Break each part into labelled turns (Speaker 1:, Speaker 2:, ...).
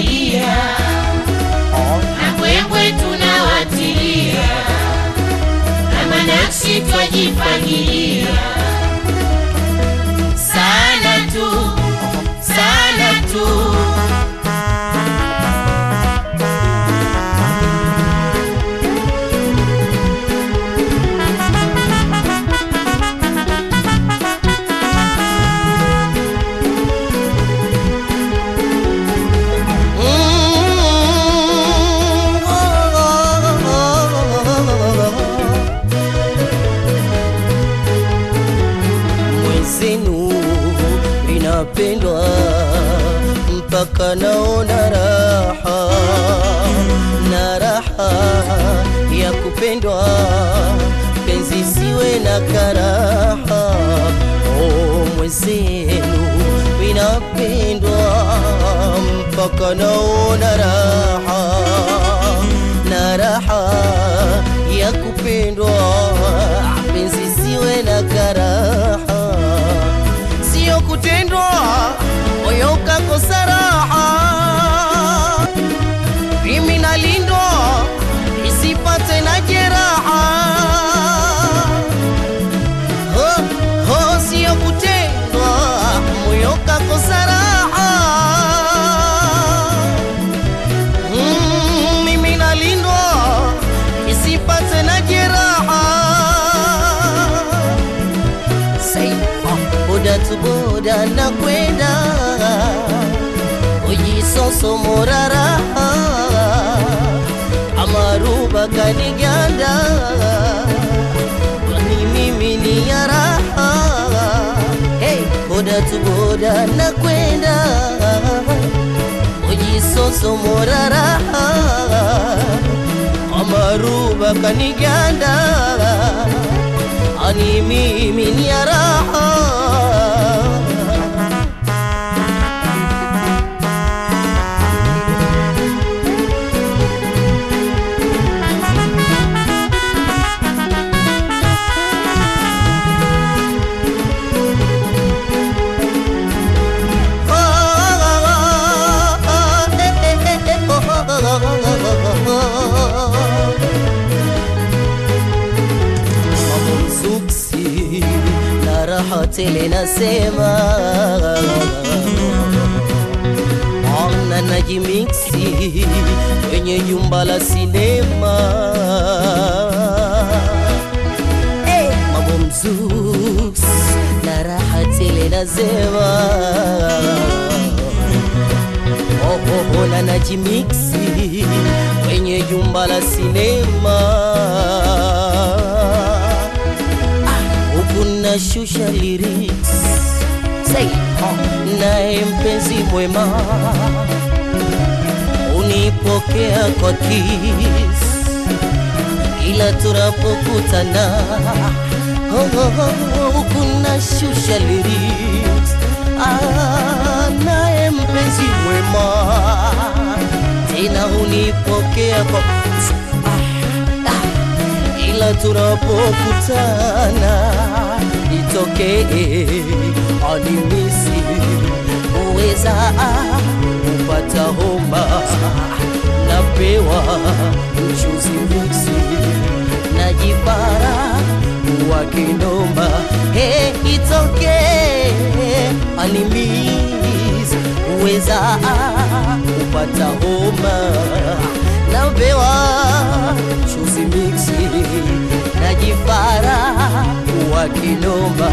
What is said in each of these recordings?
Speaker 1: tunawatilia na kwekwe tunawatilia, na
Speaker 2: manafsi twajipangilia. Mpaka naona raha na raha ya kupendwa penzi siwe na karaha oh, mwezenu inapendwa mpaka naona raha na raha ya kupendwa penzi siwe na karaha sio kutendwa moyo somorara amaruba kaniganda nimimiliara hey, boda tuboda na kwenda ojisosomorara amaruba kaniganda animimiliara tele nasema ona najimiksi kwenye jumba la sinema hey, na raha tele kwenye jumba la sinema nashusha lyrics. Say, oh, naye mpenzi mwema unipokea kwa kiss. Ila tunapokutana oh, oh, oh, huku nashusha lyrics. Ah, naye mpenzi mwema tena unipokea kwa ila tunapokutana itokee alimisi uweza kupata homa. Napewa mchuzi miksi najipara wa kindomba he itokee alimisi uweza kupata homa najipara wa kindomba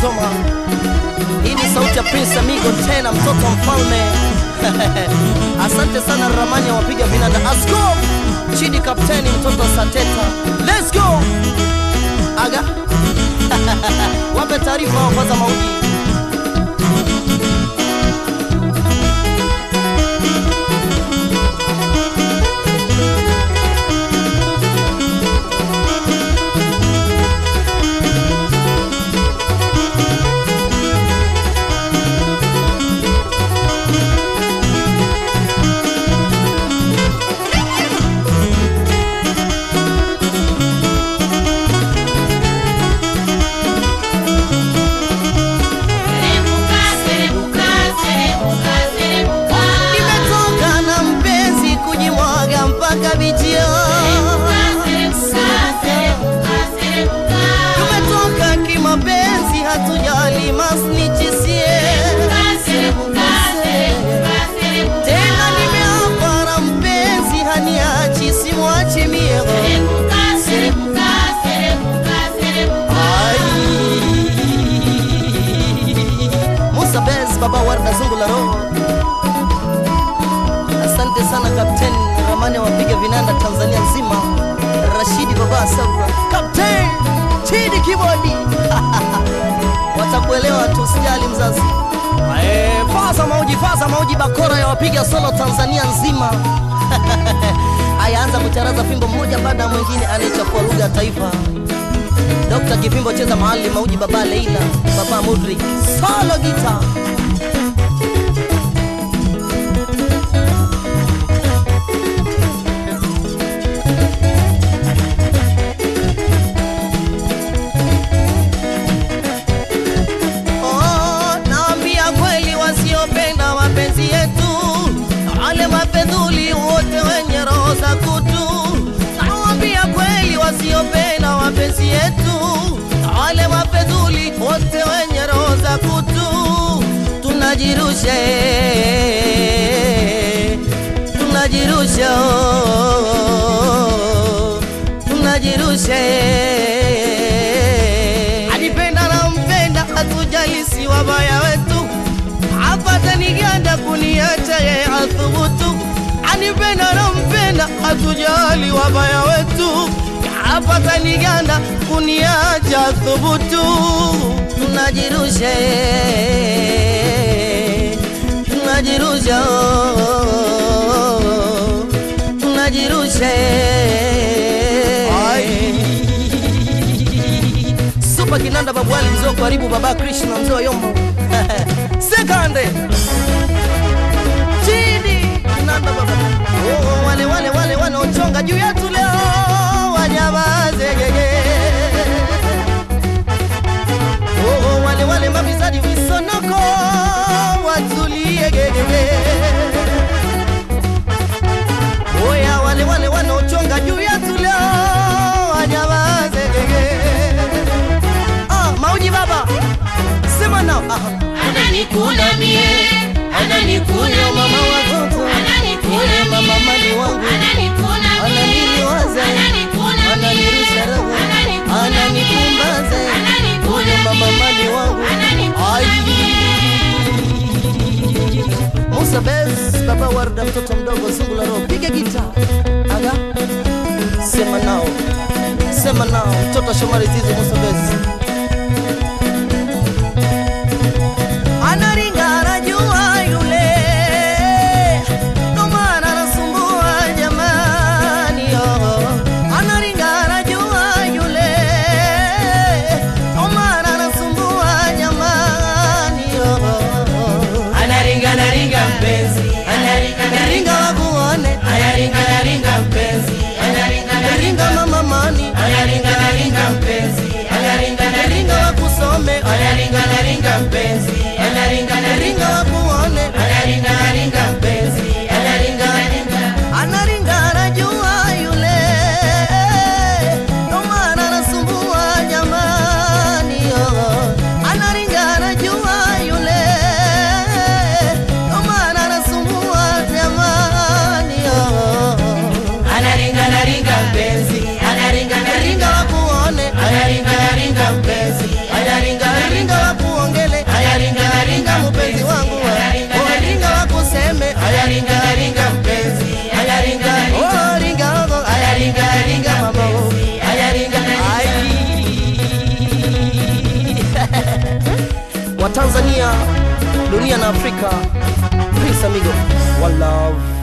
Speaker 2: Gentlemen, hii ni sauti ya Prince Amigo tena mtoto mfalme. Asante sana Ramani ya wapiga vinanda. Asko Chidi kapteni mtoto Sateta. Let's go. Aga. Wape taarifa kwanza mauji acabiciar mzazi. Ae, Faza mauji, faza mauji, bakora ya wapiga solo Tanzania nzima ayaanza kucharaza fimbo mmoja baada mwingine, anayechafua lugha taifa. Dr. Kifimbo cheza mahali mauji, baba Leila, baba Mudrik, solo guitar. Za kutu. Tunajirusha, tunajirusha, tunajirusha alipenda na mpenda, hatujahisi wabaya wetu, apata niganda kuniacha ye athubutu. Anipenda na mpenda, hatujali wabaya wetu, apata niganda kuniacha thubutu. Tunajirusha, tunajirusha, oh, tunajirusha. Supa Kinanda babu Ali mzee karibu baba Krishna mzee Yombo. Sekande. Chini. Kinanda baba. Oh, wale wale wale wanaochonga juu yetu leo
Speaker 1: Ananikuna mie, ananikuna
Speaker 2: mama watoto
Speaker 1: Ananikuna
Speaker 2: mama mali wangu.
Speaker 1: Ananikuna mie.
Speaker 2: Ananiliwaza.
Speaker 1: Ananikuna mie.
Speaker 2: Ananirusha roho
Speaker 1: Ananikuna
Speaker 2: Ananipumbaza.
Speaker 1: Ananikuna
Speaker 2: mama mali wangu.
Speaker 1: Ananikuna mie.
Speaker 2: Musa Bez, baba Warda, mtoto mdogo zungu la roho, piga gita. Aga, sema nao, sema nao, mtoto Shomari Zizi, Musa Bez wa Tanzania, dunia na Afrika. Peace amigo, one love.